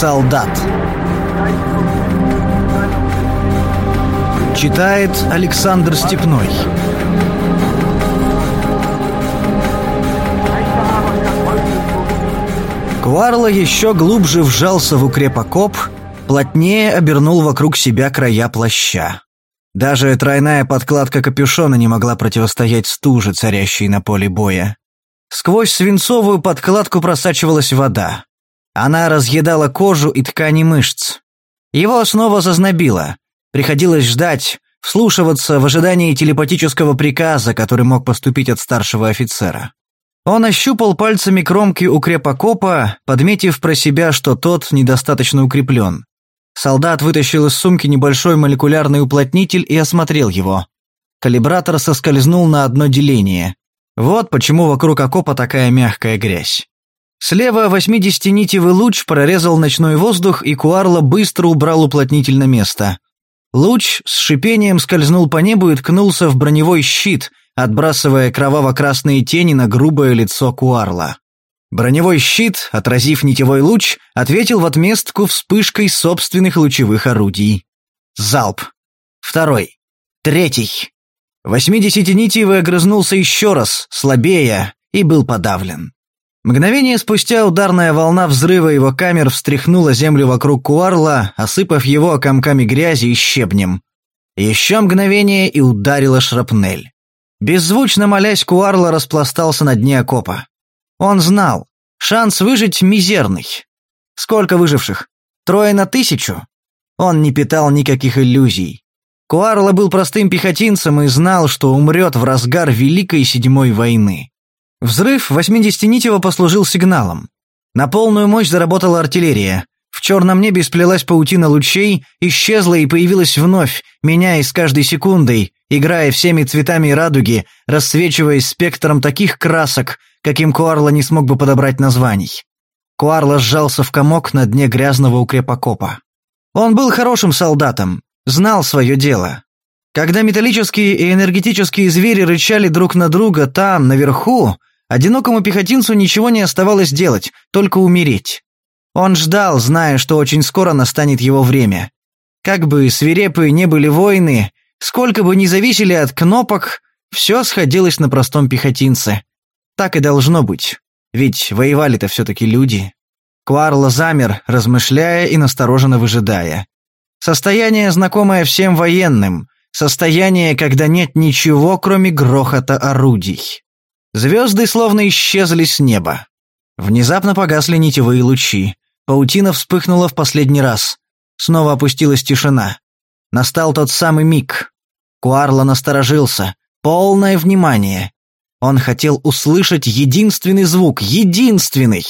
солдат. Читает Александр Степной. Куарло еще глубже вжался в укрепокоп, плотнее обернул вокруг себя края плаща. Даже тройная подкладка капюшона не могла противостоять стуже, царящей на поле боя. Сквозь свинцовую подкладку просачивалась вода. Она разъедала кожу и ткани мышц. Его снова зазнобило. Приходилось ждать, вслушиваться в ожидании телепатического приказа, который мог поступить от старшего офицера. Он ощупал пальцами кромки укрепокопа, подметив про себя, что тот недостаточно укреплен. Солдат вытащил из сумки небольшой молекулярный уплотнитель и осмотрел его. Калибратор соскользнул на одно деление. Вот почему вокруг окопа такая мягкая грязь. Слева 80-нитевый луч прорезал ночной воздух, и Куарло быстро убрал уплотнитель на место. Луч с шипением скользнул по небу и ткнулся в броневой щит, отбрасывая кроваво-красные тени на грубое лицо Куарла. Броневой щит, отразив нитевой луч, ответил в отместку вспышкой собственных лучевых орудий. Залп. Второй. Третий. Восьмидесятинитиевый огрызнулся еще раз, слабее, и был подавлен. Мгновение спустя ударная волна взрыва его камер встряхнула землю вокруг Куарла, осыпав его комками грязи и щебнем. Еще мгновение и ударила шрапнель. Беззвучно молясь, Куарла распластался на дне окопа. Он знал, шанс выжить мизерный. Сколько выживших? Трое на тысячу? Он не питал никаких иллюзий. Куарло был простым пехотинцем и знал, что умрет в разгар Великой Седьмой войны. Взрыв 80-нитево послужил сигналом. На полную мощь заработала артиллерия. В черном небе сплелась паутина лучей, исчезла и появилась вновь, меняясь с каждой секундой, играя всеми цветами радуги, рассвечиваясь спектром таких красок, каким Куарло не смог бы подобрать названий. Куарло сжался в комок на дне грязного укрепокопа. Он был хорошим солдатом, знал свое дело. Когда металлические и энергетические звери рычали друг на друга там, наверху, одинокому пехотинцу ничего не оставалось делать, только умереть. Он ждал, зная, что очень скоро настанет его время. Как бы свирепые не были войны, сколько бы ни зависели от кнопок, все сходилось на простом пехотинце. Так и должно быть. Ведь воевали-то все-таки люди. Куарло замер, размышляя и настороженно выжидая. Состояние, знакомое всем военным. Состояние, когда нет ничего, кроме грохота орудий. Звезды словно исчезли с неба. Внезапно погасли нитевые лучи. Паутина вспыхнула в последний раз. Снова опустилась тишина. Настал тот самый миг. Куарло насторожился. Полное внимание. Он хотел услышать единственный звук, единственный.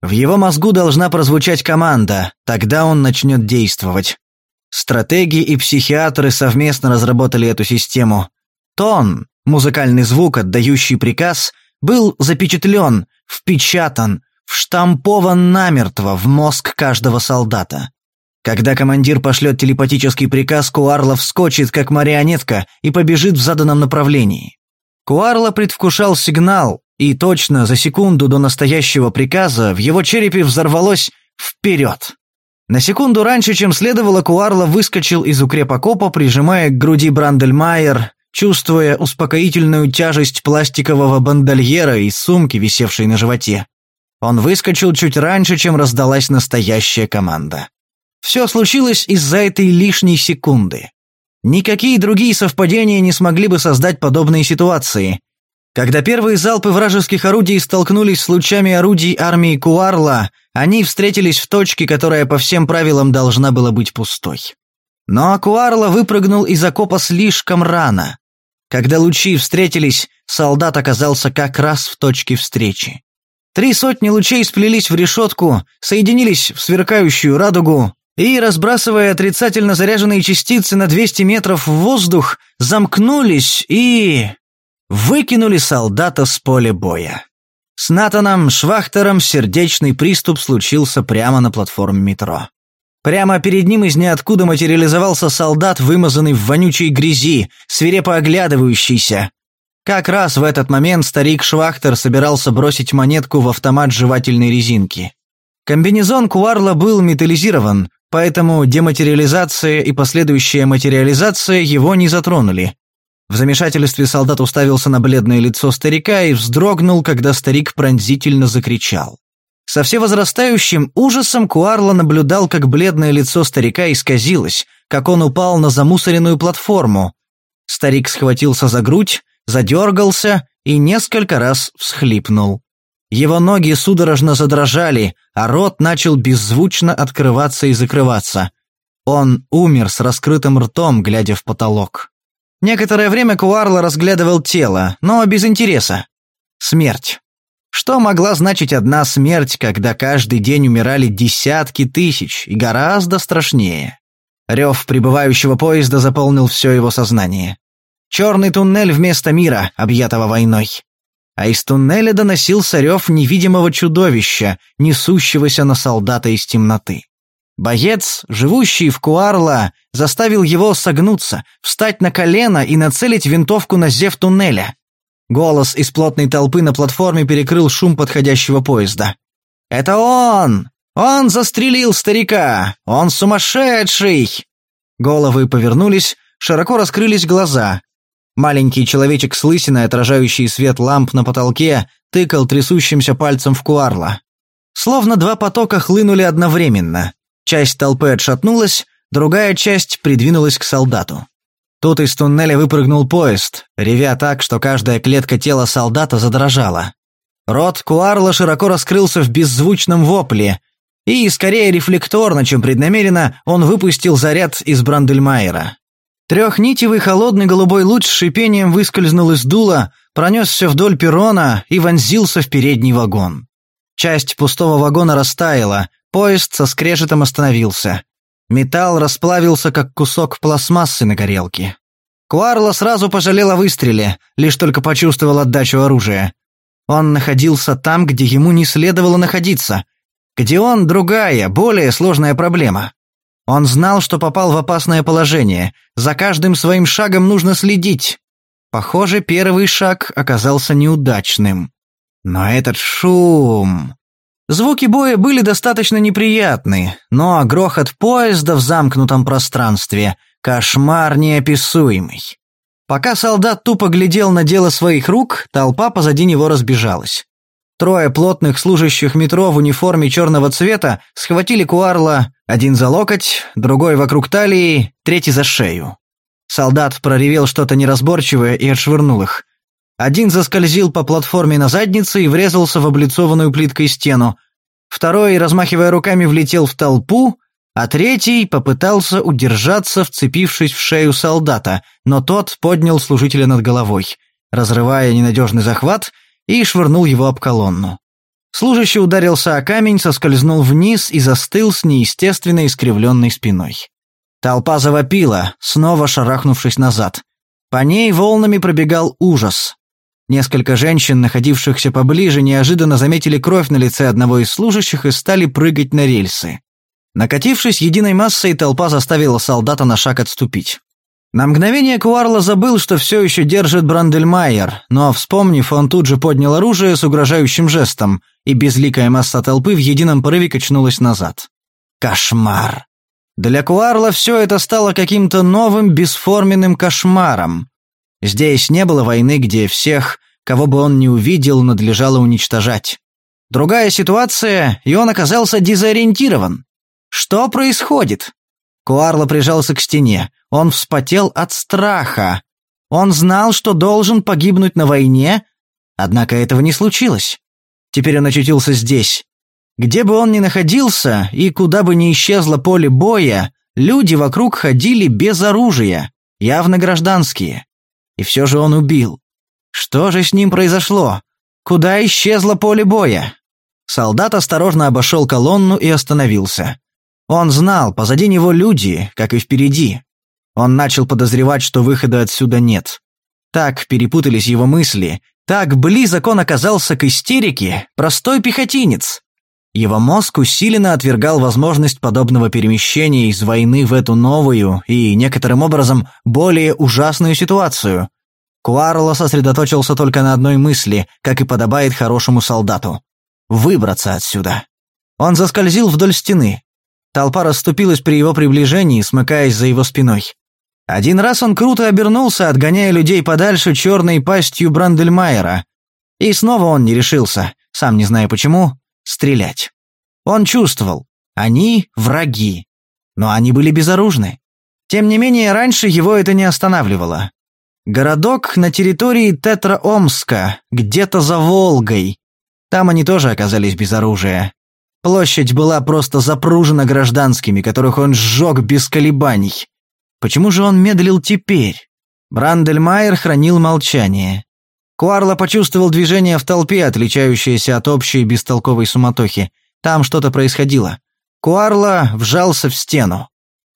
В его мозгу должна прозвучать команда, тогда он начнет действовать. Стратеги и психиатры совместно разработали эту систему. Тон, музыкальный звук, отдающий приказ, был запечатлен, впечатан, вштампован намертво в мозг каждого солдата. Когда командир пошлет телепатический приказ, Куарлов вскочит, как марионетка, и побежит в заданном направлении. Куарло предвкушал сигнал, и точно за секунду до настоящего приказа в его черепе взорвалось «Вперед!». На секунду раньше, чем следовало, Куарло выскочил из укрепокопа, прижимая к груди Брандельмайер, чувствуя успокоительную тяжесть пластикового бандольера и сумки, висевшей на животе. Он выскочил чуть раньше, чем раздалась настоящая команда. Все случилось из-за этой лишней секунды. Никакие другие совпадения не смогли бы создать подобные ситуации. Когда первые залпы вражеских орудий столкнулись с лучами орудий армии Куарла, они встретились в точке, которая по всем правилам должна была быть пустой. Но Куарла выпрыгнул из окопа слишком рано. Когда лучи встретились, солдат оказался как раз в точке встречи. Три сотни лучей сплелись в решетку, соединились в сверкающую радугу, и, разбрасывая отрицательно заряженные частицы на 200 метров в воздух, замкнулись и... выкинули солдата с поля боя. С Натаном Швахтером сердечный приступ случился прямо на платформе метро. Прямо перед ним из ниоткуда материализовался солдат, вымазанный в вонючей грязи, свирепо оглядывающийся. Как раз в этот момент старик Швахтер собирался бросить монетку в автомат жевательной резинки. Комбинезон Куарла был металлизирован, поэтому дематериализация и последующая материализация его не затронули. В замешательстве солдат уставился на бледное лицо старика и вздрогнул, когда старик пронзительно закричал. Со всевозрастающим ужасом Куарло наблюдал, как бледное лицо старика исказилось, как он упал на замусоренную платформу. Старик схватился за грудь, задергался и несколько раз всхлипнул. Его ноги судорожно задрожали, а рот начал беззвучно открываться и закрываться. Он умер с раскрытым ртом, глядя в потолок. Некоторое время Куарло разглядывал тело, но без интереса. Смерть. Что могла значить одна смерть, когда каждый день умирали десятки тысяч, и гораздо страшнее? Рев прибывающего поезда заполнил все его сознание. Черный туннель вместо мира, объятого войной. А из туннеля доносился рев невидимого чудовища, несущегося на солдата из темноты. Боец, живущий в Куарла, заставил его согнуться, встать на колено и нацелить винтовку на зев туннеля. Голос из плотной толпы на платформе перекрыл шум подходящего поезда. «Это он! Он застрелил старика! Он сумасшедший!» Головы повернулись, широко раскрылись глаза. Маленький человечек с лысиной, отражающий свет ламп на потолке, тыкал трясущимся пальцем в куарла. Словно два потока хлынули одновременно. Часть толпы отшатнулась, другая часть придвинулась к солдату. Тут из туннеля выпрыгнул поезд, ревя так, что каждая клетка тела солдата задрожала. Рот Куарла широко раскрылся в беззвучном вопле, и, скорее рефлекторно, чем преднамеренно, он выпустил заряд из Брандельмайера. Трехнитевый холодный голубой луч с шипением выскользнул из дула, пронесся вдоль перрона и вонзился в передний вагон. Часть пустого вагона растаяла, поезд со скрежетом остановился. Металл расплавился, как кусок пластмассы на горелке. Куарло сразу пожалел о выстреле, лишь только почувствовал отдачу оружия. Он находился там, где ему не следовало находиться. Где он другая, более сложная проблема. Он знал, что попал в опасное положение. За каждым своим шагом нужно следить. Похоже, первый шаг оказался неудачным. Но этот шум... Звуки боя были достаточно неприятны, но грохот поезда в замкнутом пространстве – кошмар неописуемый. Пока солдат тупо глядел на дело своих рук, толпа позади него разбежалась. Трое плотных служащих метро в униформе черного цвета схватили Куарла, один за локоть, другой вокруг талии, третий за шею. Солдат проревел что-то неразборчивое и отшвырнул их. Один заскользил по платформе на заднице и врезался в облицованную плиткой стену. Второй, размахивая руками, влетел в толпу, а третий попытался удержаться, вцепившись в шею солдата, но тот поднял служителя над головой, разрывая ненадежный захват, и швырнул его об колонну. Служащий ударился о камень, соскользнул вниз и застыл с неестественно искривленной спиной. Толпа завопила, снова шарахнувшись назад. По ней волнами пробегал ужас. Несколько женщин, находившихся поближе, неожиданно заметили кровь на лице одного из служащих и стали прыгать на рельсы. Накатившись единой массой, толпа заставила солдата на шаг отступить. На мгновение Куарло забыл, что все еще держит Брандельмайер, но, вспомнив, он тут же поднял оружие с угрожающим жестом, и безликая масса толпы в едином порыве качнулась назад. Кошмар! Для Куарла все это стало каким-то новым бесформенным кошмаром. Здесь не было войны, где всех, кого бы он ни увидел, надлежало уничтожать. Другая ситуация, и он оказался дезориентирован. Что происходит? Куарло прижался к стене. Он вспотел от страха. Он знал, что должен погибнуть на войне, однако этого не случилось. Теперь он очутился здесь. Где бы он ни находился и куда бы ни исчезло поле боя, люди вокруг ходили без оружия, явно гражданские. И все же он убил. Что же с ним произошло? Куда исчезло поле боя? Солдат осторожно обошел колонну и остановился. Он знал, позади него люди, как и впереди. Он начал подозревать, что выхода отсюда нет. Так перепутались его мысли, так близок он оказался к истерике, простой пехотинец. Его мозг усиленно отвергал возможность подобного перемещения из войны в эту новую и, некоторым образом, более ужасную ситуацию. Куарло сосредоточился только на одной мысли, как и подобает хорошему солдату. Выбраться отсюда. Он заскользил вдоль стены. Толпа расступилась при его приближении, смыкаясь за его спиной. Один раз он круто обернулся, отгоняя людей подальше черной пастью Брандельмайера. И снова он не решился, сам не зная почему, стрелять. Он чувствовал, они враги. Но они были безоружны. Тем не менее, раньше его это не останавливало. Городок на территории Тетраомска, где-то за Волгой. Там они тоже оказались без оружия. Площадь была просто запружена гражданскими, которых он сжег без колебаний. Почему же он медлил теперь? Брандельмайер хранил молчание. Куарло почувствовал движение в толпе, отличающееся от общей бестолковой суматохи. Там что-то происходило. Куарло вжался в стену.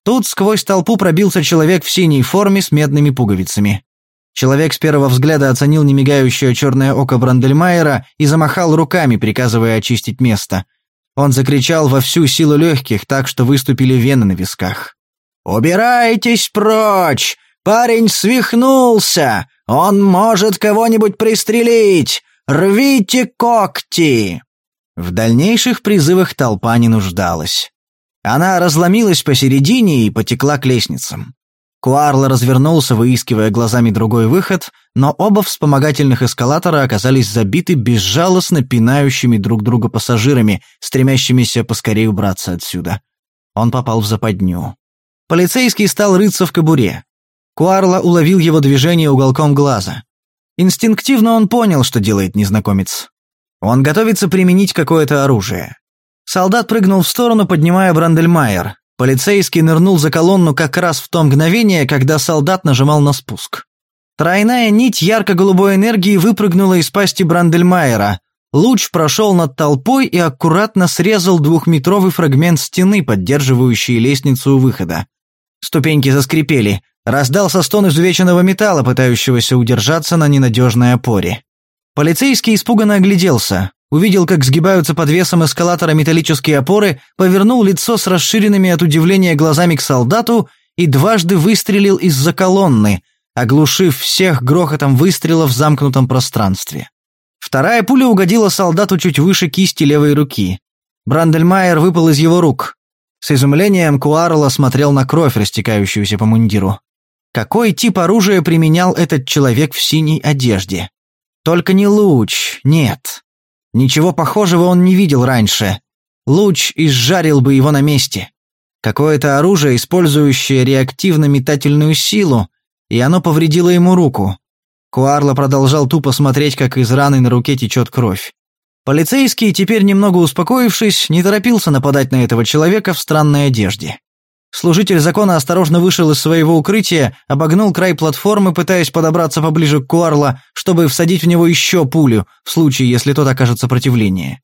Тут сквозь толпу пробился человек в синей форме с медными пуговицами. Человек с первого взгляда оценил немигающее черное око Брандельмайера и замахал руками, приказывая очистить место. Он закричал во всю силу легких, так что выступили вены на висках. «Убирайтесь прочь! Парень свихнулся! Он может кого-нибудь пристрелить! Рвите когти!» В дальнейших призывах толпа не нуждалась. Она разломилась посередине и потекла к лестницам. Куарло развернулся, выискивая глазами другой выход, но оба вспомогательных эскалатора оказались забиты безжалостно пинающими друг друга пассажирами, стремящимися поскорее убраться отсюда. Он попал в западню. Полицейский стал рыться в кобуре. Куарло уловил его движение уголком глаза. Инстинктивно он понял, что делает незнакомец. Он готовится применить какое-то оружие. Солдат прыгнул в сторону, поднимая Брандельмайер. Полицейский нырнул за колонну как раз в то мгновение, когда солдат нажимал на спуск. Тройная нить ярко-голубой энергии выпрыгнула из пасти Брандельмайера. Луч прошел над толпой и аккуратно срезал двухметровый фрагмент стены, поддерживающий лестницу у выхода. Ступеньки заскрипели. Раздался стон изувеченного металла, пытающегося удержаться на ненадежной опоре. Полицейский испуганно огляделся увидел, как сгибаются под весом эскалатора металлические опоры, повернул лицо с расширенными от удивления глазами к солдату и дважды выстрелил из-за колонны, оглушив всех грохотом выстрела в замкнутом пространстве. Вторая пуля угодила солдату чуть выше кисти левой руки. Брандельмайер выпал из его рук. С изумлением Куарла смотрел на кровь, растекающуюся по мундиру. Какой тип оружия применял этот человек в синей одежде? Только не луч, нет. Ничего похожего он не видел раньше. Луч изжарил бы его на месте. Какое-то оружие, использующее реактивно-метательную силу, и оно повредило ему руку. Куарло продолжал тупо смотреть, как из раны на руке течет кровь. Полицейский, теперь немного успокоившись, не торопился нападать на этого человека в странной одежде. Служитель закона осторожно вышел из своего укрытия, обогнул край платформы, пытаясь подобраться поближе к Куарла, чтобы всадить в него еще пулю, в случае, если тот окажет сопротивление.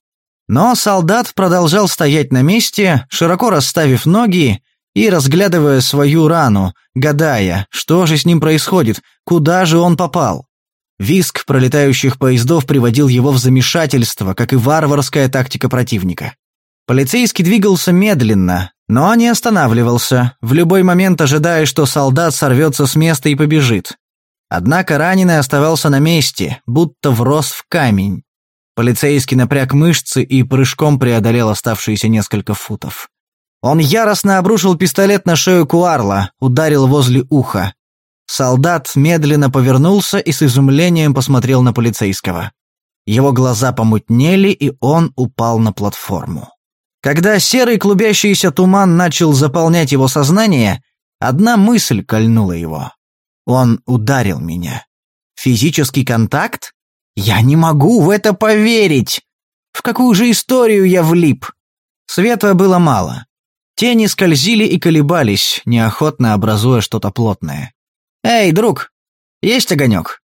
Но солдат продолжал стоять на месте, широко расставив ноги и разглядывая свою рану, гадая, что же с ним происходит, куда же он попал. Виск пролетающих поездов приводил его в замешательство, как и варварская тактика противника. Полицейский двигался медленно, но не останавливался, в любой момент ожидая, что солдат сорвется с места и побежит. Однако раненый оставался на месте, будто врос в камень. Полицейский напряг мышцы и прыжком преодолел оставшиеся несколько футов. Он яростно обрушил пистолет на шею Куарла, ударил возле уха. Солдат медленно повернулся и с изумлением посмотрел на полицейского. Его глаза помутнели, и он упал на платформу. Когда серый клубящийся туман начал заполнять его сознание, одна мысль кольнула его. Он ударил меня. Физический контакт? Я не могу в это поверить! В какую же историю я влип? Света было мало. Тени скользили и колебались, неохотно образуя что-то плотное. «Эй, друг, есть огонек?»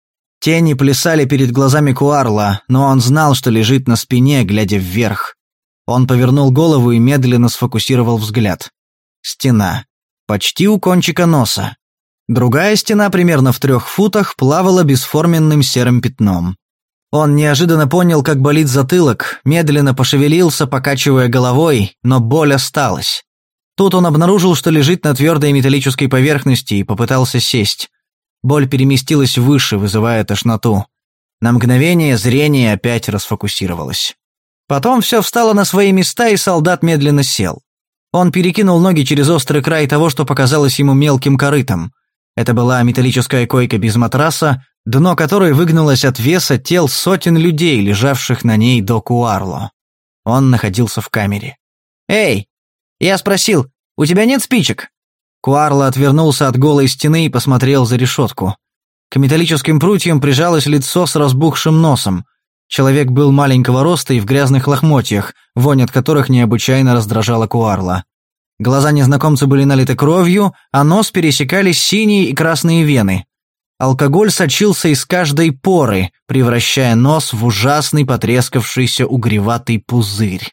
Тени плясали перед глазами Куарла, но он знал, что лежит на спине, глядя вверх. Он повернул голову и медленно сфокусировал взгляд. Стена. Почти у кончика носа. Другая стена, примерно в трех футах, плавала бесформенным серым пятном. Он неожиданно понял, как болит затылок, медленно пошевелился, покачивая головой, но боль осталась. Тут он обнаружил, что лежит на твердой металлической поверхности и попытался сесть. Боль переместилась выше, вызывая тошноту. На мгновение зрение опять расфокусировалось. Потом все встало на свои места, и солдат медленно сел. Он перекинул ноги через острый край того, что показалось ему мелким корытом. Это была металлическая койка без матраса, дно которой выгнулось от веса тел сотен людей, лежавших на ней до Куарло. Он находился в камере. «Эй!» Я спросил, «У тебя нет спичек?» Куарло отвернулся от голой стены и посмотрел за решетку. К металлическим прутьям прижалось лицо с разбухшим носом. Человек был маленького роста и в грязных лохмотьях, вонь от которых необычайно раздражала Куарла. Глаза незнакомца были налиты кровью, а нос пересекали синие и красные вены. Алкоголь сочился из каждой поры, превращая нос в ужасный потрескавшийся угреватый пузырь.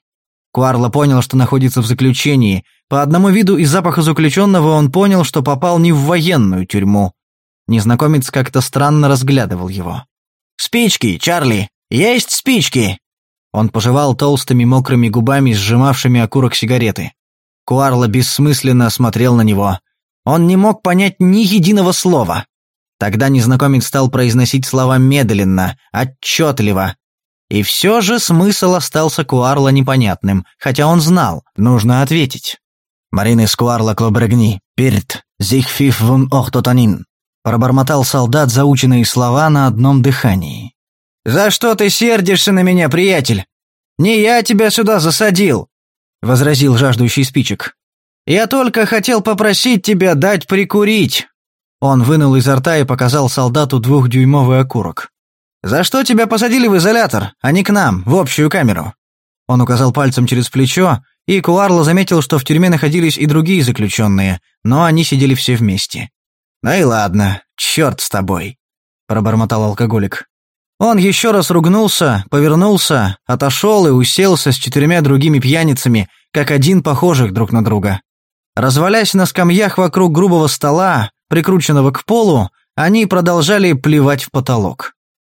Куарло понял, что находится в заключении. По одному виду и запаху заключенного он понял, что попал не в военную тюрьму. Незнакомец как-то странно разглядывал его. «Спички, Чарли! Есть спички!» Он пожевал толстыми мокрыми губами, сжимавшими окурок сигареты. Куарло бессмысленно смотрел на него. Он не мог понять ни единого слова. Тогда незнакомец стал произносить слова медленно, отчетливо. И все же смысл остался Куарло непонятным, хотя он знал, нужно ответить. «Марины Скуарло Клобрегни, перт, зихфиф вун охтотанин», пробормотал солдат заученные слова на одном дыхании. «За что ты сердишься на меня, приятель? Не я тебя сюда засадил», — возразил жаждущий спичек. «Я только хотел попросить тебя дать прикурить». Он вынул изо рта и показал солдату двухдюймовый окурок. «За что тебя посадили в изолятор, а не к нам, в общую камеру?» Он указал пальцем через плечо, и Куарло заметил, что в тюрьме находились и другие заключенные, но они сидели все вместе. «Ну и ладно, черт с тобой», — пробормотал алкоголик. Он еще раз ругнулся, повернулся, отошел и уселся с четырьмя другими пьяницами, как один похожих друг на друга. Развалясь на скамьях вокруг грубого стола, прикрученного к полу, они продолжали плевать в потолок.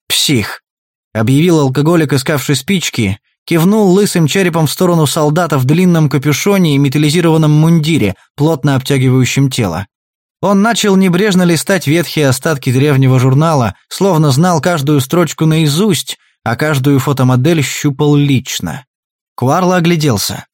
«Псих», — объявил алкоголик, искавший спички, кивнул лысым черепом в сторону солдата в длинном капюшоне и металлизированном мундире, плотно обтягивающем тело. Он начал небрежно листать ветхие остатки древнего журнала, словно знал каждую строчку наизусть, а каждую фотомодель щупал лично. Куарло огляделся.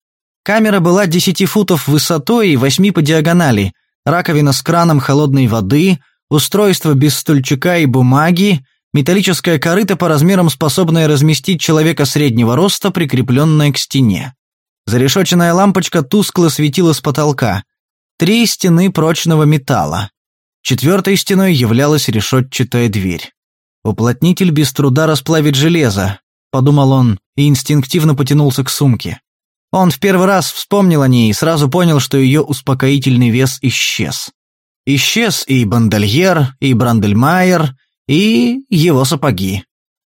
Камера была десяти футов высотой и восьми по диагонали, раковина с краном холодной воды, устройство без стульчика и бумаги, металлическая корыта по размерам, способная разместить человека среднего роста, прикрепленная к стене. Зарешоченная лампочка тускло светила с потолка. Три стены прочного металла. Четвертой стеной являлась решетчатая дверь. «Уплотнитель без труда расплавит железо», — подумал он и инстинктивно потянулся к сумке. Он в первый раз вспомнил о ней и сразу понял, что ее успокоительный вес исчез. Исчез и бандольер, и брандельмайер, и его сапоги.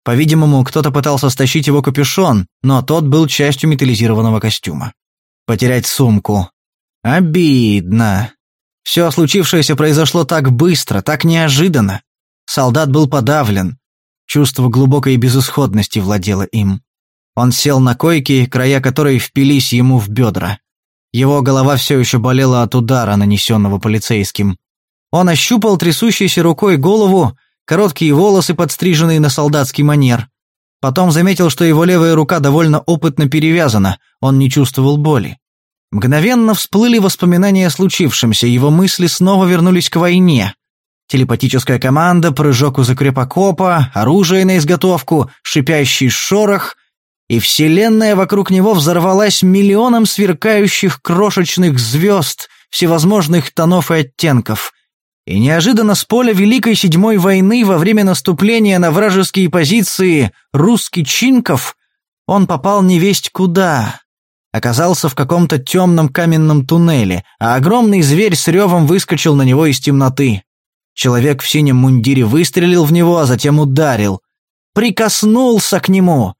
По-видимому, кто-то пытался стащить его капюшон, но тот был частью металлизированного костюма. Потерять сумку. Обидно. Все случившееся произошло так быстро, так неожиданно. Солдат был подавлен. Чувство глубокой безысходности владело им. Он сел на койке, края которой впились ему в бедра. Его голова все еще болела от удара, нанесенного полицейским. Он ощупал трясущейся рукой голову, короткие волосы, подстриженные на солдатский манер. Потом заметил, что его левая рука довольно опытно перевязана, он не чувствовал боли. Мгновенно всплыли воспоминания о случившемся, его мысли снова вернулись к войне. Телепатическая команда, прыжок у закрепокопа, оружие на изготовку, шипящий шорох, и вселенная вокруг него взорвалась миллионом сверкающих крошечных звезд всевозможных тонов и оттенков. И неожиданно с поля Великой Седьмой войны во время наступления на вражеские позиции русский Чинков он попал невесть куда оказался в каком-то темном каменном туннеле, а огромный зверь с ревом выскочил на него из темноты. Человек в синем мундире выстрелил в него, а затем ударил. Прикоснулся к нему.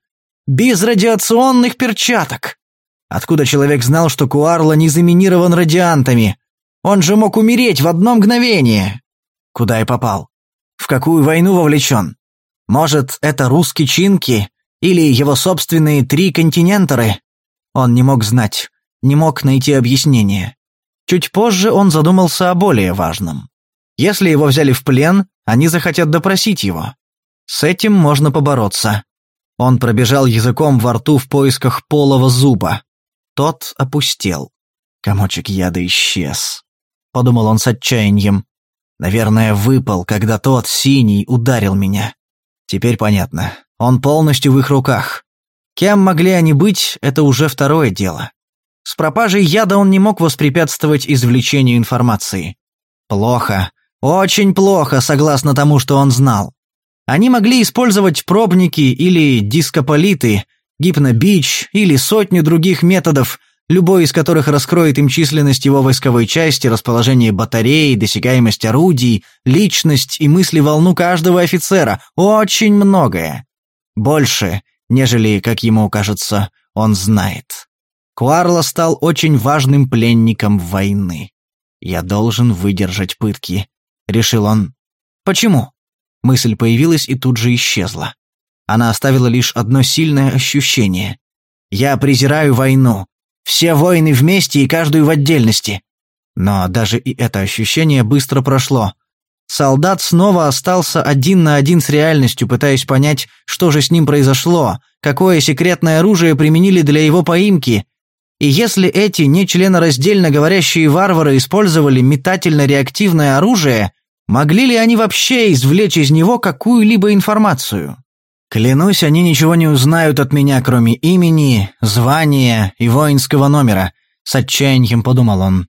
Без радиационных перчаток. Откуда человек знал, что Куарла не заминирован радиантами? Он же мог умереть в одно мгновение. Куда и попал? В какую войну вовлечен? Может, это русские чинки? Или его собственные три континенторы? Он не мог знать, не мог найти объяснение. Чуть позже он задумался о более важном. Если его взяли в плен, они захотят допросить его. С этим можно побороться. Он пробежал языком во рту в поисках полого зуба. Тот опустел. Комочек яда исчез. Подумал он с отчаянием. Наверное, выпал, когда тот, синий, ударил меня. Теперь понятно. Он полностью в их руках. Кем могли они быть, это уже второе дело. С пропажей яда он не мог воспрепятствовать извлечению информации. Плохо. Очень плохо, согласно тому, что он знал. Они могли использовать пробники или дискополиты, гипнобич или сотню других методов – любой из которых раскроет им численность его войсковой части, расположение батарей, досягаемость орудий, личность и мысли волну каждого офицера. Очень многое. Больше, нежели, как ему кажется, он знает. Куарло стал очень важным пленником войны. «Я должен выдержать пытки», — решил он. «Почему?» Мысль появилась и тут же исчезла. Она оставила лишь одно сильное ощущение. «Я презираю войну. Все воины вместе и каждую в отдельности. Но даже и это ощущение быстро прошло. Солдат снова остался один на один с реальностью, пытаясь понять, что же с ним произошло, какое секретное оружие применили для его поимки. И если эти нечленораздельно говорящие варвары использовали метательно-реактивное оружие, могли ли они вообще извлечь из него какую-либо информацию? Клянусь, они ничего не узнают от меня, кроме имени, звания и воинского номера, с отчаянием подумал он.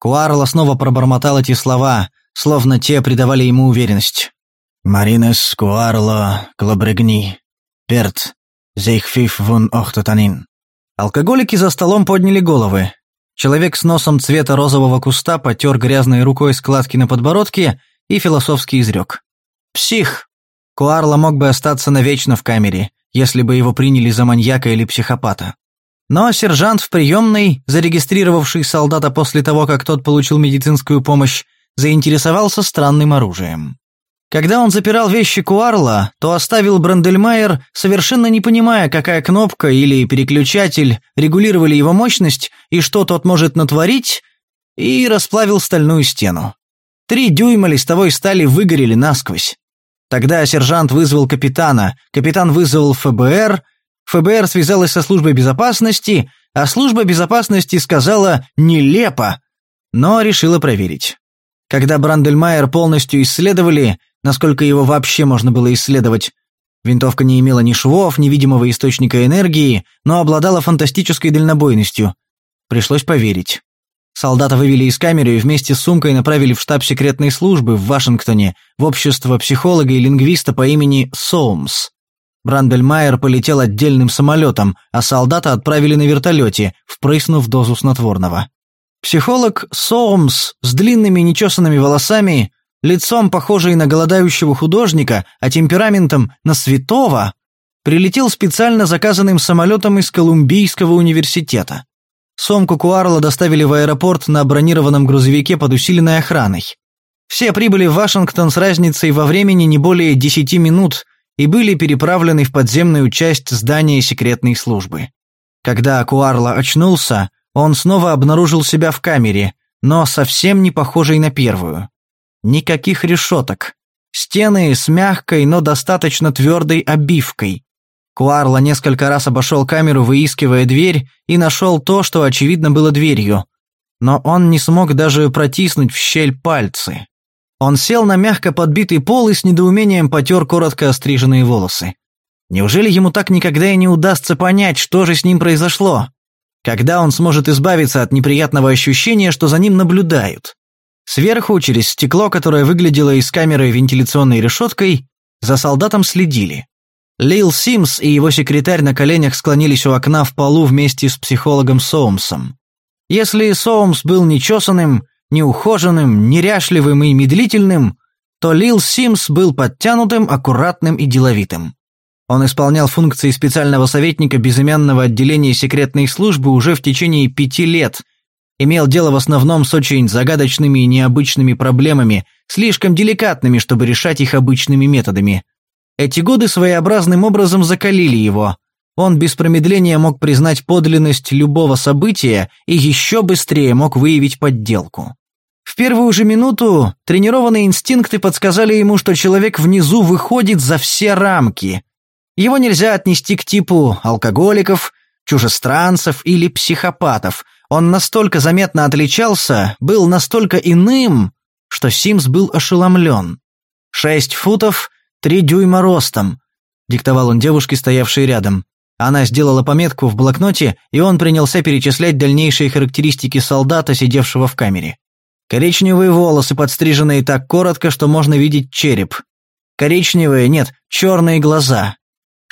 Куарло снова пробормотал эти слова, словно те придавали ему уверенность. «Маринес Куарло Клабрегни. Перт. Зейхфиф вун охтатанин». Алкоголики за столом подняли головы. Человек с носом цвета розового куста потер грязной рукой складки на подбородке и философски изрек. «Псих!» Куарло мог бы остаться навечно в камере, если бы его приняли за маньяка или психопата. Но сержант в приемной, зарегистрировавший солдата после того, как тот получил медицинскую помощь, заинтересовался странным оружием. Когда он запирал вещи Куарла, то оставил Брандельмайер, совершенно не понимая, какая кнопка или переключатель регулировали его мощность и что тот может натворить, и расплавил стальную стену. Три дюйма листовой стали выгорели насквозь. Тогда сержант вызвал капитана, капитан вызвал ФБР, ФБР связалась со службой безопасности, а служба безопасности сказала «нелепо», но решила проверить. Когда Брандельмайер полностью исследовали, насколько его вообще можно было исследовать, винтовка не имела ни швов, ни видимого источника энергии, но обладала фантастической дальнобойностью. Пришлось поверить. Солдата вывели из камеры и вместе с сумкой направили в штаб секретной службы в Вашингтоне, в общество психолога и лингвиста по имени Соумс. Брандельмайер полетел отдельным самолетом, а солдата отправили на вертолете, впрыснув дозу снотворного. Психолог Соумс с длинными нечесанными волосами, лицом похожий на голодающего художника, а темпераментом на святого, прилетел специально заказанным самолетом из Колумбийского университета. Сомку Куарла доставили в аэропорт на бронированном грузовике под усиленной охраной. Все прибыли в Вашингтон с разницей во времени не более 10 минут и были переправлены в подземную часть здания секретной службы. Когда Куарла очнулся, он снова обнаружил себя в камере, но совсем не похожей на первую. Никаких решеток. Стены с мягкой, но достаточно твердой обивкой. Куарло несколько раз обошел камеру, выискивая дверь, и нашел то, что, очевидно, было дверью. Но он не смог даже протиснуть в щель пальцы. Он сел на мягко подбитый пол и с недоумением потер коротко остриженные волосы. Неужели ему так никогда и не удастся понять, что же с ним произошло? Когда он сможет избавиться от неприятного ощущения, что за ним наблюдают? Сверху, через стекло, которое выглядело из камеры вентиляционной решеткой, за солдатом следили. Лил Симс и его секретарь на коленях склонились у окна в полу вместе с психологом Соумсом. Если Соумс был нечесанным, неухоженным, неряшливым и медлительным, то Лил Симс был подтянутым, аккуратным и деловитым. Он исполнял функции специального советника безымянного отделения секретной службы уже в течение пяти лет, имел дело в основном с очень загадочными и необычными проблемами, слишком деликатными, чтобы решать их обычными методами. Эти годы своеобразным образом закалили его. Он без промедления мог признать подлинность любого события и еще быстрее мог выявить подделку. В первую же минуту тренированные инстинкты подсказали ему, что человек внизу выходит за все рамки. Его нельзя отнести к типу алкоголиков, чужестранцев или психопатов. Он настолько заметно отличался, был настолько иным, что Симс был ошеломлен. «Шесть футов, три дюйма ростом», — диктовал он девушке, стоявшей рядом. Она сделала пометку в блокноте, и он принялся перечислять дальнейшие характеристики солдата, сидевшего в камере. Коричневые волосы, подстриженные так коротко, что можно видеть череп. Коричневые, нет, черные глаза.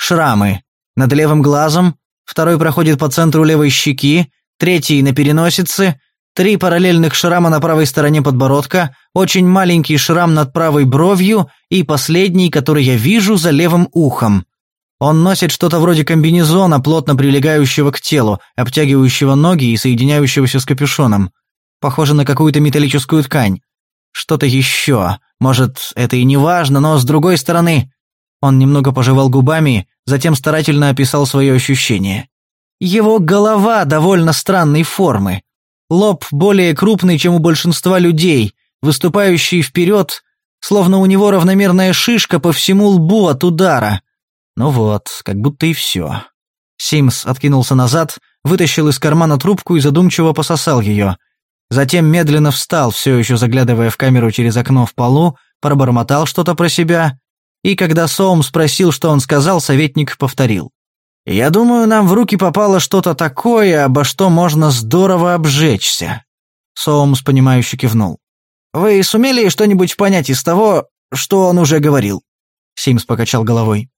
Шрамы. Над левым глазом, второй проходит по центру левой щеки, третий на переносице, три параллельных шрама на правой стороне подбородка, очень маленький шрам над правой бровью и последний, который я вижу за левым ухом. Он носит что-то вроде комбинезона, плотно прилегающего к телу, обтягивающего ноги и соединяющегося с капюшоном. Похоже на какую-то металлическую ткань. Что-то еще. Может, это и не важно, но с другой стороны... Он немного пожевал губами, затем старательно описал свое ощущение. Его голова довольно странной формы. Лоб более крупный, чем у большинства людей, выступающий вперед, словно у него равномерная шишка по всему лбу от удара. Ну вот, как будто и все. Симс откинулся назад, вытащил из кармана трубку и задумчиво пососал ее – Затем медленно встал, все еще заглядывая в камеру через окно в полу, пробормотал что-то про себя, и когда Соум спросил, что он сказал, советник повторил. «Я думаю, нам в руки попало что-то такое, обо что можно здорово обжечься». Соумс, понимающе кивнул. «Вы сумели что-нибудь понять из того, что он уже говорил?» Симс покачал головой.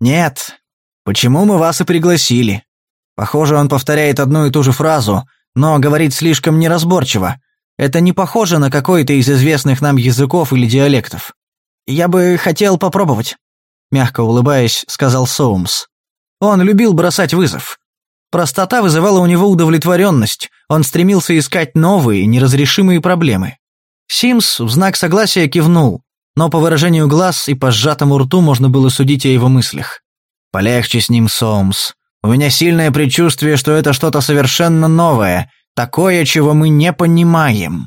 «Нет. Почему мы вас и пригласили? Похоже, он повторяет одну и ту же фразу, но говорит слишком неразборчиво. Это не похоже на какой-то из известных нам языков или диалектов. Я бы хотел попробовать», — мягко улыбаясь, сказал Соумс. Он любил бросать вызов. Простота вызывала у него удовлетворенность, он стремился искать новые, неразрешимые проблемы. Симс в знак согласия кивнул, но по выражению глаз и по сжатому рту можно было судить о его мыслях. «Полегче с ним, Соумс. У меня сильное предчувствие, что это что-то совершенно новое, такое, чего мы не понимаем».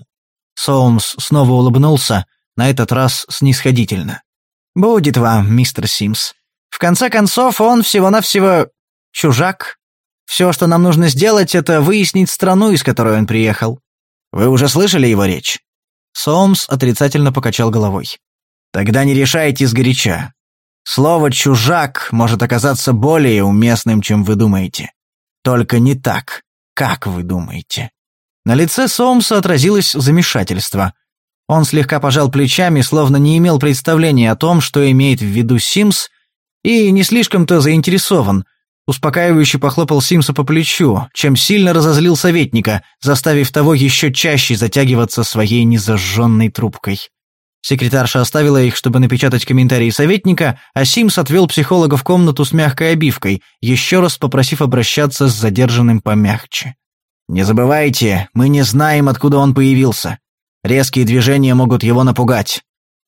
Соумс снова улыбнулся, на этот раз снисходительно. «Будет вам, мистер Симс. В конце концов, он всего-навсего чужак. Все, что нам нужно сделать, это выяснить страну, из которой он приехал. Вы уже слышали его речь?» Соумс отрицательно покачал головой. «Тогда не решайте сгоряча. Слово «чужак» может оказаться более уместным, чем вы думаете. Только не так, как вы думаете. На лице Сомса отразилось замешательство. Он слегка пожал плечами, словно не имел представления о том, что имеет в виду Симс, и не слишком-то заинтересован. Успокаивающе похлопал Симса по плечу, чем сильно разозлил советника, заставив того еще чаще затягиваться своей незажженной трубкой. Секретарша оставила их, чтобы напечатать комментарии советника, а Симс отвел психолога в комнату с мягкой обивкой, еще раз попросив обращаться с задержанным помягче. «Не забывайте, мы не знаем, откуда он появился. Резкие движения могут его напугать.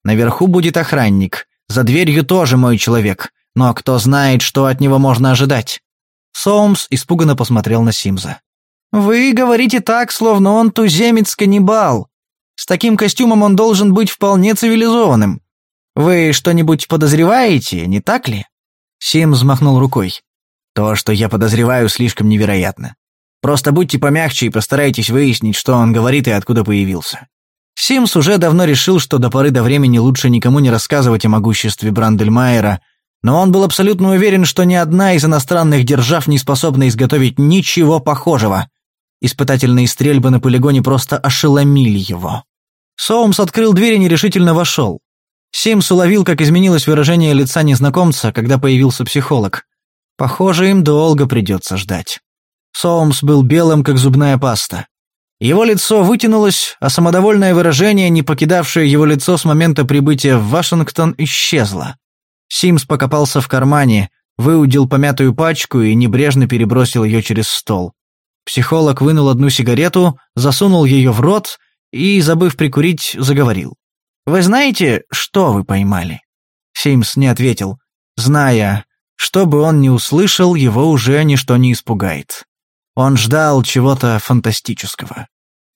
Наверху будет охранник, за дверью тоже мой человек, но кто знает, что от него можно ожидать?» Соумс испуганно посмотрел на Симза. «Вы говорите так, словно он туземец-каннибал», с таким костюмом он должен быть вполне цивилизованным. Вы что-нибудь подозреваете, не так ли?» Сим взмахнул рукой. «То, что я подозреваю, слишком невероятно. Просто будьте помягче и постарайтесь выяснить, что он говорит и откуда появился». Симс уже давно решил, что до поры до времени лучше никому не рассказывать о могуществе Брандельмайера, но он был абсолютно уверен, что ни одна из иностранных держав не способна изготовить ничего похожего. Испытательные стрельбы на полигоне просто ошеломили его. Соумс открыл дверь и нерешительно вошел. Симс уловил, как изменилось выражение лица незнакомца, когда появился психолог. Похоже, им долго придется ждать. Соумс был белым, как зубная паста. Его лицо вытянулось, а самодовольное выражение, не покидавшее его лицо с момента прибытия в Вашингтон, исчезло. Симс покопался в кармане, выудил помятую пачку и небрежно перебросил ее через стол. Психолог вынул одну сигарету, засунул ее в рот и, забыв прикурить, заговорил. «Вы знаете, что вы поймали?» Симс не ответил, зная, что бы он ни услышал, его уже ничто не испугает. Он ждал чего-то фантастического.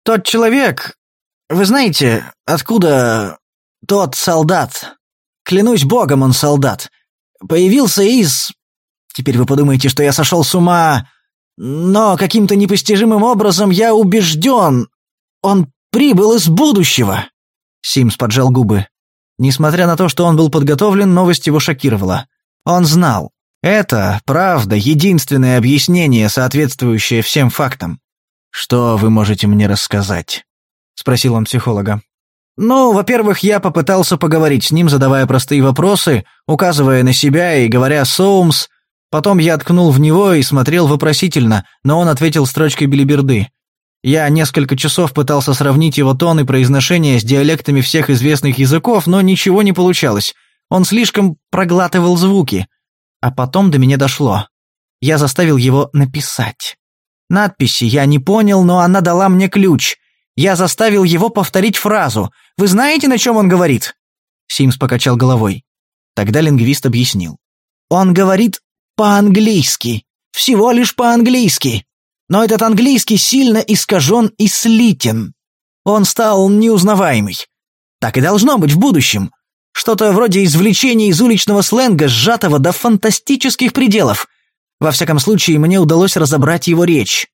«Тот человек... Вы знаете, откуда тот солдат? Клянусь богом, он солдат. Появился из... Теперь вы подумаете, что я сошел с ума, но каким-то непостижимым образом я убежден. Он прибыл из будущего». Симс поджал губы. Несмотря на то, что он был подготовлен, новость его шокировала. Он знал. Это, правда, единственное объяснение, соответствующее всем фактам. «Что вы можете мне рассказать?» — спросил он психолога. «Ну, во-первых, я попытался поговорить с ним, задавая простые вопросы, указывая на себя и говоря «Соумс», Потом я ткнул в него и смотрел вопросительно, но он ответил строчкой билиберды. Я несколько часов пытался сравнить его тон и произношение с диалектами всех известных языков, но ничего не получалось. Он слишком проглатывал звуки. А потом до меня дошло. Я заставил его написать. Надписи я не понял, но она дала мне ключ. Я заставил его повторить фразу. «Вы знаете, на чем он говорит?» Симс покачал головой. Тогда лингвист объяснил. «Он говорит по-английски. Всего лишь по-английски. Но этот английский сильно искажен и слитен. Он стал неузнаваемый. Так и должно быть в будущем. Что-то вроде извлечения из уличного сленга, сжатого до фантастических пределов. Во всяком случае, мне удалось разобрать его речь.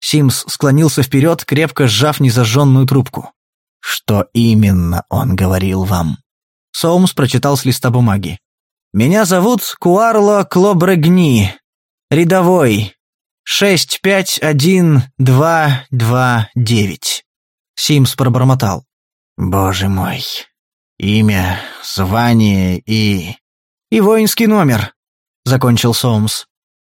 Симс склонился вперед, крепко сжав незажженную трубку. «Что именно он говорил вам?» Соумс прочитал с листа бумаги. «Меня зовут Куарло Клобрегни. Рядовой. 651-229». Симс пробормотал. «Боже мой. Имя, звание и...» «И воинский номер», — закончил Соумс.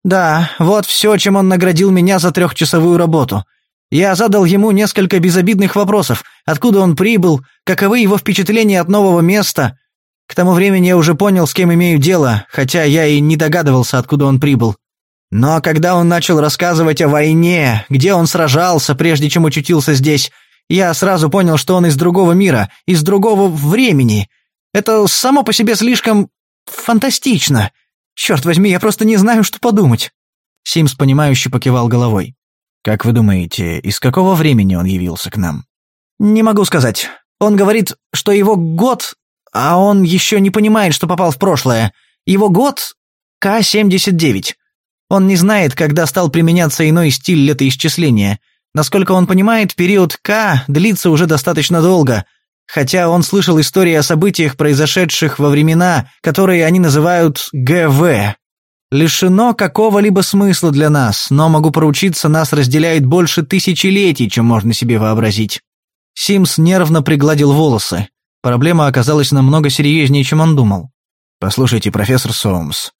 «Да, вот все, чем он наградил меня за трехчасовую работу. Я задал ему несколько безобидных вопросов. Откуда он прибыл, каковы его впечатления от нового места. К тому времени я уже понял, с кем имею дело, хотя я и не догадывался, откуда он прибыл. Но когда он начал рассказывать о войне, где он сражался, прежде чем очутился здесь, я сразу понял, что он из другого мира, из другого времени. Это само по себе слишком фантастично. Черт возьми, я просто не знаю, что подумать». Симс, понимающе покивал головой. «Как вы думаете, из какого времени он явился к нам?» «Не могу сказать. Он говорит, что его год, а он еще не понимает, что попал в прошлое. Его год — К-79. Он не знает, когда стал применяться иной стиль летоисчисления. Насколько он понимает, период К длится уже достаточно долго — хотя он слышал истории о событиях, произошедших во времена, которые они называют ГВ. Лишено какого-либо смысла для нас, но, могу поручиться, нас разделяет больше тысячелетий, чем можно себе вообразить. Симс нервно пригладил волосы. Проблема оказалась намного серьезнее, чем он думал. «Послушайте, профессор Соумс,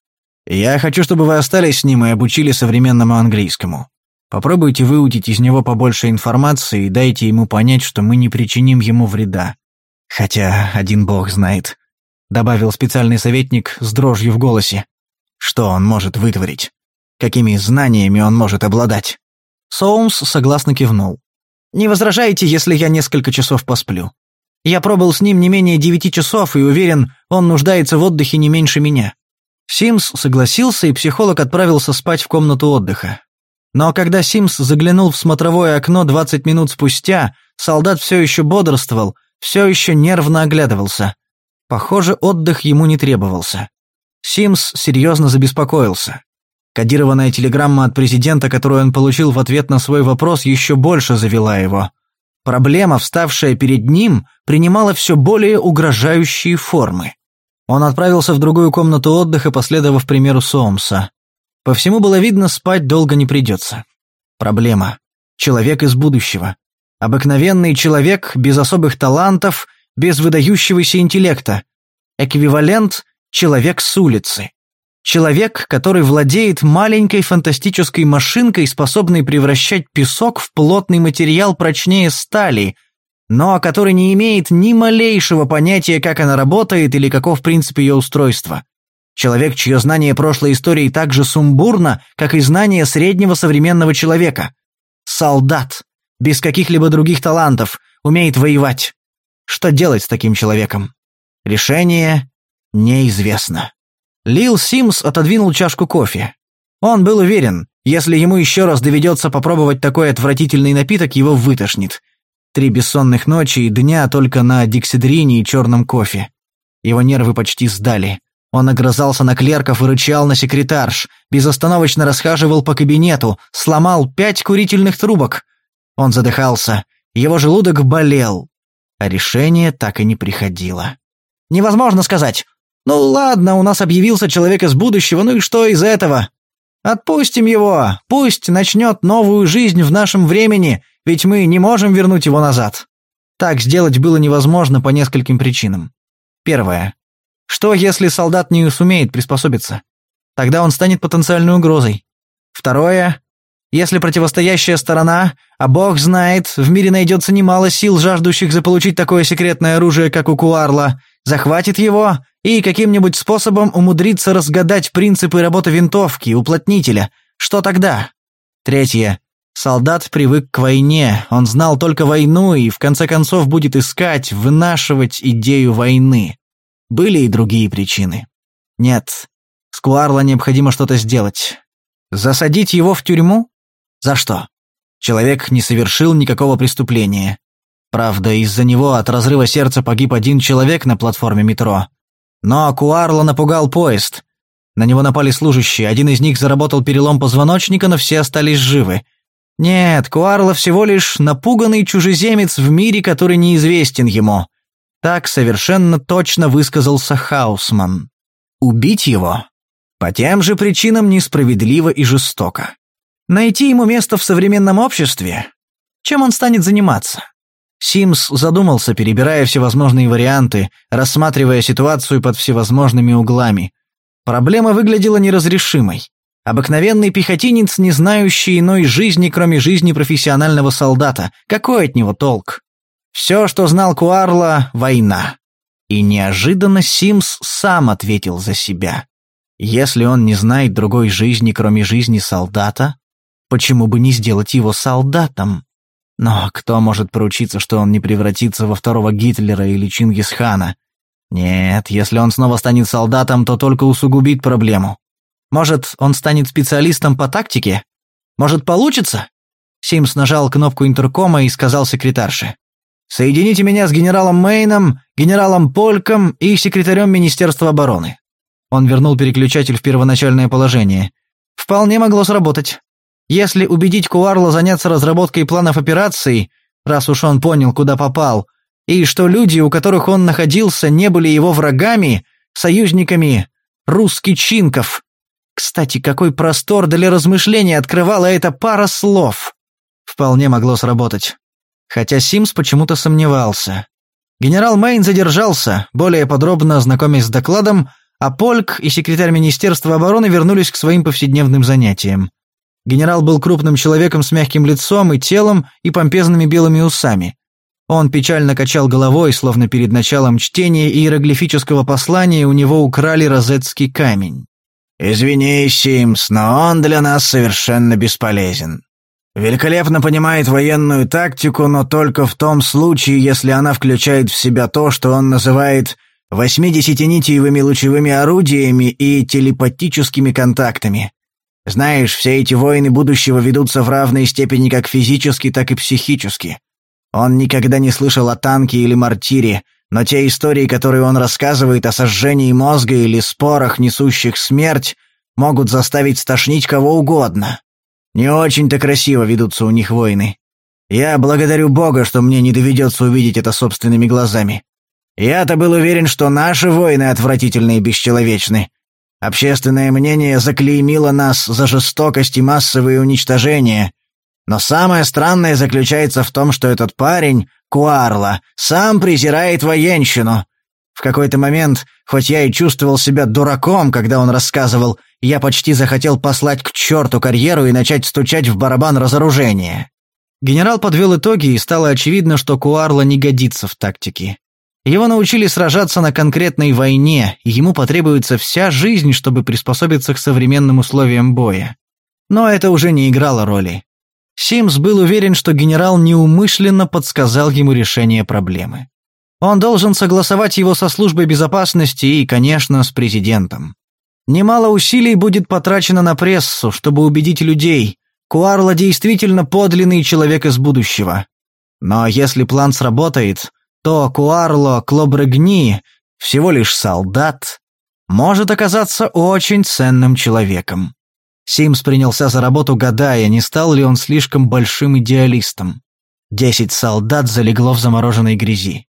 я хочу, чтобы вы остались с ним и обучили современному английскому. Попробуйте выудить из него побольше информации и дайте ему понять, что мы не причиним ему вреда. Хотя один бог знает», — добавил специальный советник с дрожью в голосе. «Что он может вытворить? Какими знаниями он может обладать?» Соумс согласно кивнул. «Не возражаете, если я несколько часов посплю? Я пробыл с ним не менее девяти часов и уверен, он нуждается в отдыхе не меньше меня». Симс согласился, и психолог отправился спать в комнату отдыха. Но когда Симс заглянул в смотровое окно 20 минут спустя, солдат все еще бодрствовал, все еще нервно оглядывался. Похоже, отдых ему не требовался. Симс серьезно забеспокоился. Кодированная телеграмма от президента, которую он получил в ответ на свой вопрос, еще больше завела его. Проблема, вставшая перед ним, принимала все более угрожающие формы. Он отправился в другую комнату отдыха, последовав примеру Соумса. По всему было видно, спать долго не придется. Проблема. Человек из будущего. Обыкновенный человек, без особых талантов, без выдающегося интеллекта. Эквивалент – человек с улицы. Человек, который владеет маленькой фантастической машинкой, способной превращать песок в плотный материал прочнее стали, но который не имеет ни малейшего понятия, как она работает или каков принцип ее устройства. Человек, чье знание прошлой истории так же сумбурно, как и знание среднего современного человека. Солдат без каких-либо других талантов, умеет воевать. Что делать с таким человеком? Решение неизвестно. Лил Симс отодвинул чашку кофе. Он был уверен, если ему еще раз доведется попробовать такой отвратительный напиток, его вытошнит. Три бессонных ночи и дня только на диксидрине и черном кофе. Его нервы почти сдали. Он огрызался на клерков и рычал на секретарш, безостановочно расхаживал по кабинету, сломал пять курительных трубок. Он задыхался, его желудок болел, а решение так и не приходило. Невозможно сказать. «Ну ладно, у нас объявился человек из будущего, ну и что из этого? Отпустим его, пусть начнет новую жизнь в нашем времени, ведь мы не можем вернуть его назад». Так сделать было невозможно по нескольким причинам. Первое. Что, если солдат не сумеет приспособиться? Тогда он станет потенциальной угрозой. Второе. Если противостоящая сторона, а бог знает, в мире найдется немало сил, жаждущих заполучить такое секретное оружие, как у Куарла, захватит его и каким-нибудь способом умудрится разгадать принципы работы винтовки, уплотнителя. Что тогда? Третье. Солдат привык к войне, он знал только войну и в конце концов будет искать, вынашивать идею войны. Были и другие причины. Нет, с Куарла необходимо что-то сделать. Засадить его в тюрьму? За что? Человек не совершил никакого преступления. Правда, из-за него от разрыва сердца погиб один человек на платформе метро. Но Куарла напугал поезд. На него напали служащие, один из них заработал перелом позвоночника, но все остались живы. Нет, Куарла всего лишь напуганный чужеземец в мире, который неизвестен ему. Так совершенно точно высказался Хаусман. Убить его? По тем же причинам несправедливо и жестоко. Найти ему место в современном обществе? Чем он станет заниматься? Симс задумался, перебирая всевозможные варианты, рассматривая ситуацию под всевозможными углами. Проблема выглядела неразрешимой. Обыкновенный пехотинец, не знающий иной жизни, кроме жизни профессионального солдата. Какой от него толк? Все, что знал Куарла — война. И неожиданно Симс сам ответил за себя. Если он не знает другой жизни, кроме жизни солдата, почему бы не сделать его солдатом? Но кто может поручиться, что он не превратится во второго Гитлера или Чингисхана? Нет, если он снова станет солдатом, то только усугубит проблему. Может, он станет специалистом по тактике? Может, получится? Симс нажал кнопку интеркома и сказал секретарше. Соедините меня с генералом Мейном, генералом Польком и секретарем Министерства обороны». Он вернул переключатель в первоначальное положение. Вполне могло сработать. Если убедить Куарла заняться разработкой планов операций, раз уж он понял, куда попал, и что люди, у которых он находился, не были его врагами, союзниками русскичинков. Кстати, какой простор для размышления открывала эта пара слов. Вполне могло сработать хотя Симс почему-то сомневался. Генерал Мейн задержался, более подробно ознакомясь с докладом, а Польк и секретарь Министерства обороны вернулись к своим повседневным занятиям. Генерал был крупным человеком с мягким лицом и телом и помпезными белыми усами. Он печально качал головой, словно перед началом чтения иероглифического послания у него украли розетский камень. «Извини, Симс, но он для нас совершенно бесполезен. Великолепно понимает военную тактику, но только в том случае, если она включает в себя то, что он называет восьмидесятинитиевыми лучевыми орудиями и телепатическими контактами. Знаешь, все эти войны будущего ведутся в равной степени как физически, так и психически. Он никогда не слышал о танке или мортире, но те истории, которые он рассказывает о сожжении мозга или спорах, несущих смерть, могут заставить стошнить кого угодно. Не очень-то красиво ведутся у них войны. Я благодарю Бога, что мне не доведется увидеть это собственными глазами. Я-то был уверен, что наши войны отвратительны и бесчеловечны. Общественное мнение заклеймило нас за жестокость и массовые уничтожения. Но самое странное заключается в том, что этот парень, Куарла, сам презирает военщину. В какой-то момент, хоть я и чувствовал себя дураком, когда он рассказывал я почти захотел послать к черту карьеру и начать стучать в барабан разоружения. Генерал подвел итоги, и стало очевидно, что Куарла не годится в тактике. Его научили сражаться на конкретной войне, и ему потребуется вся жизнь, чтобы приспособиться к современным условиям боя. Но это уже не играло роли. Симс был уверен, что генерал неумышленно подсказал ему решение проблемы. Он должен согласовать его со службой безопасности и, конечно, с президентом. Немало усилий будет потрачено на прессу, чтобы убедить людей. Куарла действительно подлинный человек из будущего. Но если план сработает, то Куарло Клобрегни всего лишь солдат. может оказаться очень ценным человеком. Симс принялся за работу, гадая, не стал ли он слишком большим идеалистом. Десять солдат залегло в замороженной грязи.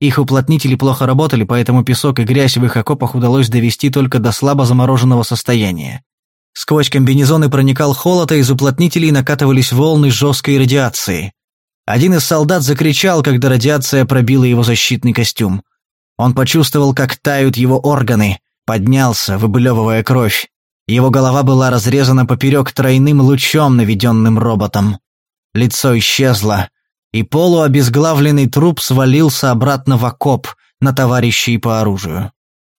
Их уплотнители плохо работали, поэтому песок и грязь в их окопах удалось довести только до слабо замороженного состояния. Сквозь комбинезоны проникал холод, а из уплотнителей накатывались волны жесткой радиации. Один из солдат закричал, когда радиация пробила его защитный костюм. Он почувствовал, как тают его органы, поднялся, выблевывая кровь. Его голова была разрезана поперек тройным лучом, наведенным роботом. Лицо исчезло, и полуобезглавленный труп свалился обратно в окоп на товарищей по оружию.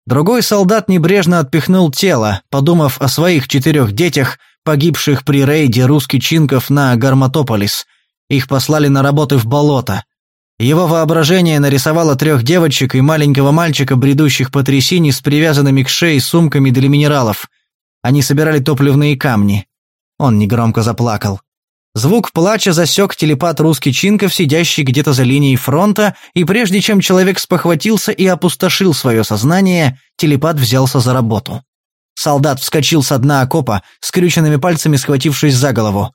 Другой солдат небрежно отпихнул тело, подумав о своих четырех детях, погибших при рейде русских чинков на Гарматополис. Их послали на работы в болото. Его воображение нарисовало трех девочек и маленького мальчика, бредущих по трясине с привязанными к шее сумками для минералов. Они собирали топливные камни. Он негромко заплакал. Звук плача засек телепат русский Чинков, сидящий где-то за линией фронта, и прежде чем человек спохватился и опустошил свое сознание, телепат взялся за работу. Солдат вскочил с дна окопа, скрюченными пальцами схватившись за голову.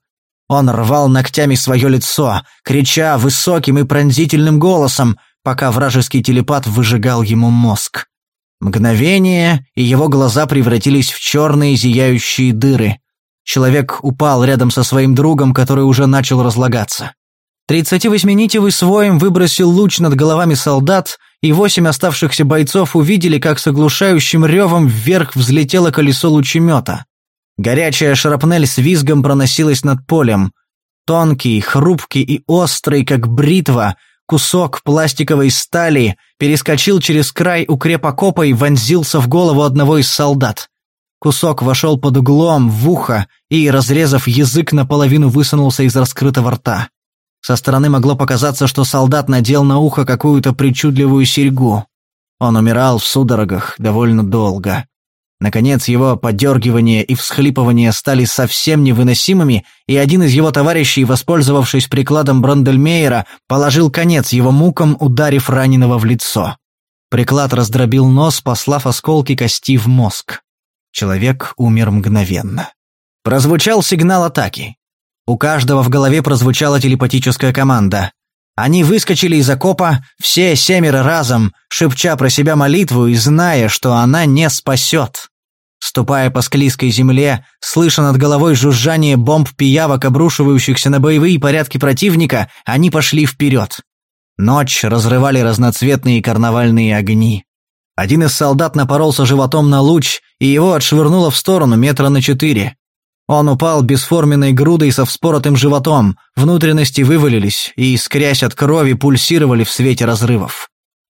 Он рвал ногтями свое лицо, крича высоким и пронзительным голосом, пока вражеский телепат выжигал ему мозг. Мгновение, и его глаза превратились в черные зияющие дыры. Человек упал рядом со своим другом, который уже начал разлагаться. 38-нитевый своем выбросил луч над головами солдат, и восемь оставшихся бойцов увидели, как с оглушающим ревом вверх взлетело колесо лучемета. Горячая шрапнель с визгом проносилась над полем. Тонкий, хрупкий и острый, как бритва, Кусок пластиковой стали перескочил через край укрепокопа и вонзился в голову одного из солдат. Кусок вошел под углом в ухо и, разрезав язык, наполовину высунулся из раскрытого рта. Со стороны могло показаться, что солдат надел на ухо какую-то причудливую серьгу. Он умирал в судорогах довольно долго. Наконец его подергивания и всхлипывания стали совсем невыносимыми, и один из его товарищей, воспользовавшись прикладом Брандельмейера, положил конец его мукам, ударив раненого в лицо. Приклад раздробил нос, послав осколки кости в мозг. Человек умер мгновенно. Прозвучал сигнал атаки. У каждого в голове прозвучала телепатическая команда. Они выскочили из окопа, все семеро разом, шепча про себя молитву и зная, что она не спасет. Ступая по склизкой земле, слыша над головой жужжание бомб-пиявок, обрушивающихся на боевые порядки противника, они пошли вперед. Ночь разрывали разноцветные карнавальные огни. Один из солдат напоролся животом на луч, и его отшвырнуло в сторону метра на четыре. Он упал бесформенной грудой со вспоротым животом, внутренности вывалились и, искрясь от крови, пульсировали в свете разрывов.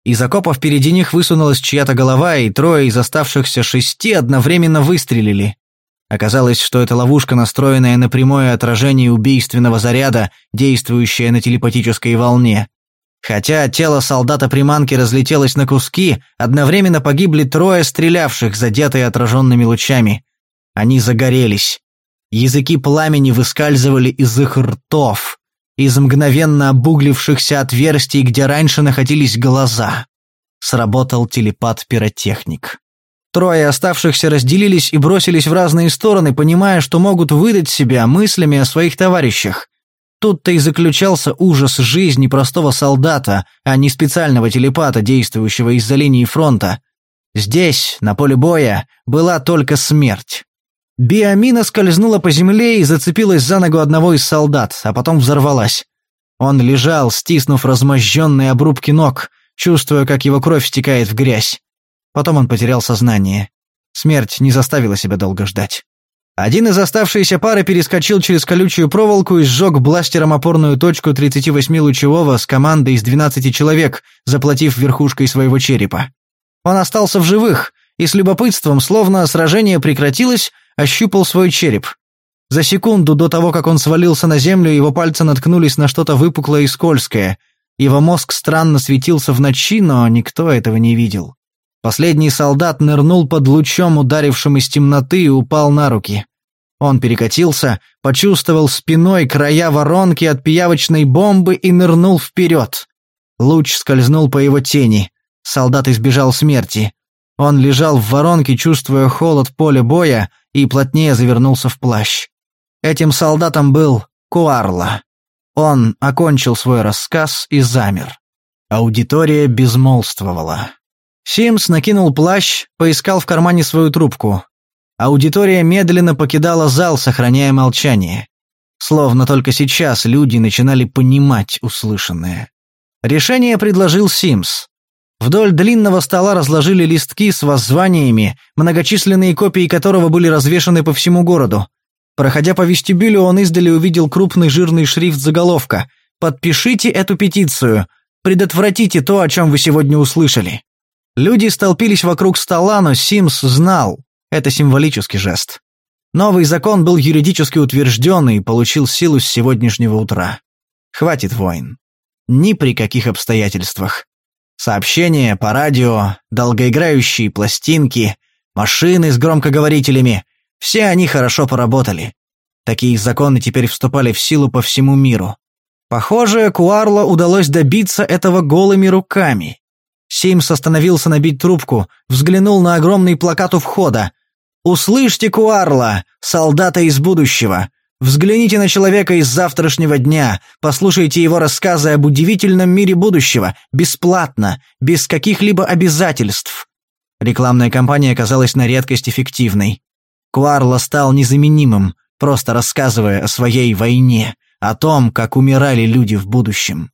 Из окопа впереди них высунулась чья-то голова, и трое из оставшихся шести одновременно выстрелили. Оказалось, что это ловушка, настроенная на прямое отражение убийственного заряда, действующая на телепатической волне. Хотя тело солдата-приманки разлетелось на куски, одновременно погибли трое стрелявших, задетые отраженными лучами. Они загорелись. Языки пламени выскальзывали из их ртов из мгновенно обуглившихся отверстий, где раньше находились глаза. Сработал телепат-пиротехник. Трое оставшихся разделились и бросились в разные стороны, понимая, что могут выдать себя мыслями о своих товарищах. Тут-то и заключался ужас жизни простого солдата, а не специального телепата, действующего из-за линии фронта. Здесь, на поле боя, была только смерть. Биомина скользнула по земле и зацепилась за ногу одного из солдат, а потом взорвалась. Он лежал, стиснув размозженные обрубки ног, чувствуя, как его кровь стекает в грязь. Потом он потерял сознание. Смерть не заставила себя долго ждать. Один из оставшейся пары перескочил через колючую проволоку и сжег бластером опорную точку 38-лучевого с командой из 12 человек, заплатив верхушкой своего черепа. Он остался в живых, и с любопытством, словно сражение прекратилось, ощупал свой череп. За секунду до того, как он свалился на землю, его пальцы наткнулись на что-то выпуклое и скользкое. Его мозг странно светился в ночи, но никто этого не видел. Последний солдат нырнул под лучом, ударившим из темноты, и упал на руки. Он перекатился, почувствовал спиной края воронки от пиявочной бомбы и нырнул вперед. Луч скользнул по его тени. Солдат избежал смерти. Он лежал в воронке, чувствуя холод поля боя, и плотнее завернулся в плащ. Этим солдатом был Куарла. Он окончил свой рассказ и замер. Аудитория безмолвствовала. Симс накинул плащ, поискал в кармане свою трубку. Аудитория медленно покидала зал, сохраняя молчание. Словно только сейчас люди начинали понимать услышанное. Решение предложил Симс. Вдоль длинного стола разложили листки с воззваниями, многочисленные копии которого были развешаны по всему городу. Проходя по вестибюлю, он издали увидел крупный жирный шрифт заголовка «Подпишите эту петицию. Предотвратите то, о чем вы сегодня услышали». Люди столпились вокруг стола, но Симс знал. Это символический жест. Новый закон был юридически утвержден и получил силу с сегодняшнего утра. Хватит войн. Ни при каких обстоятельствах. Сообщения по радио, долгоиграющие пластинки, машины с громкоговорителями – все они хорошо поработали. Такие законы теперь вступали в силу по всему миру. Похоже, Куарло удалось добиться этого голыми руками. Симс остановился набить трубку, взглянул на огромный плакат у входа. «Услышьте Куарла, солдата из будущего! Взгляните на человека из завтрашнего дня, послушайте его рассказы об удивительном мире будущего, бесплатно, без каких-либо обязательств. Рекламная кампания оказалась на редкость эффективной. Куарло стал незаменимым, просто рассказывая о своей войне, о том, как умирали люди в будущем.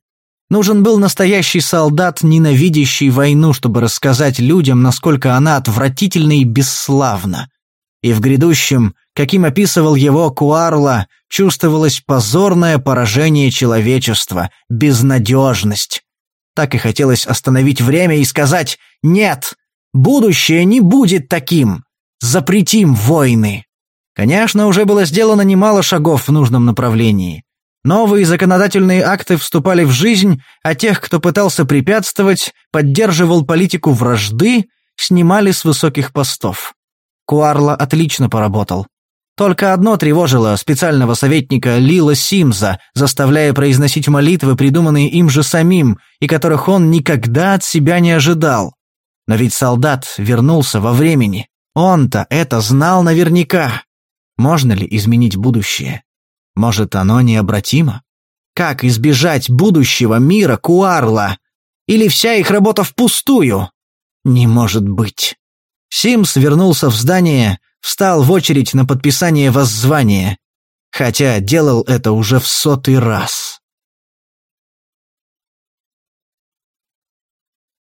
Нужен был настоящий солдат, ненавидящий войну, чтобы рассказать людям, насколько она отвратительна и бесславна. И в грядущем, каким описывал его Куарла, чувствовалось позорное поражение человечества, безнадежность. Так и хотелось остановить время и сказать «Нет, будущее не будет таким! Запретим войны!» Конечно, уже было сделано немало шагов в нужном направлении. Новые законодательные акты вступали в жизнь, а тех, кто пытался препятствовать, поддерживал политику вражды, снимали с высоких постов. Куарла отлично поработал. Только одно тревожило специального советника Лила Симза, заставляя произносить молитвы, придуманные им же самим, и которых он никогда от себя не ожидал. Но ведь солдат вернулся во времени. Он-то это знал наверняка. Можно ли изменить будущее? Может, оно необратимо? Как избежать будущего мира Куарла? Или вся их работа впустую? Не может быть. Симс вернулся в здание, встал в очередь на подписание воззвания, хотя делал это уже в сотый раз.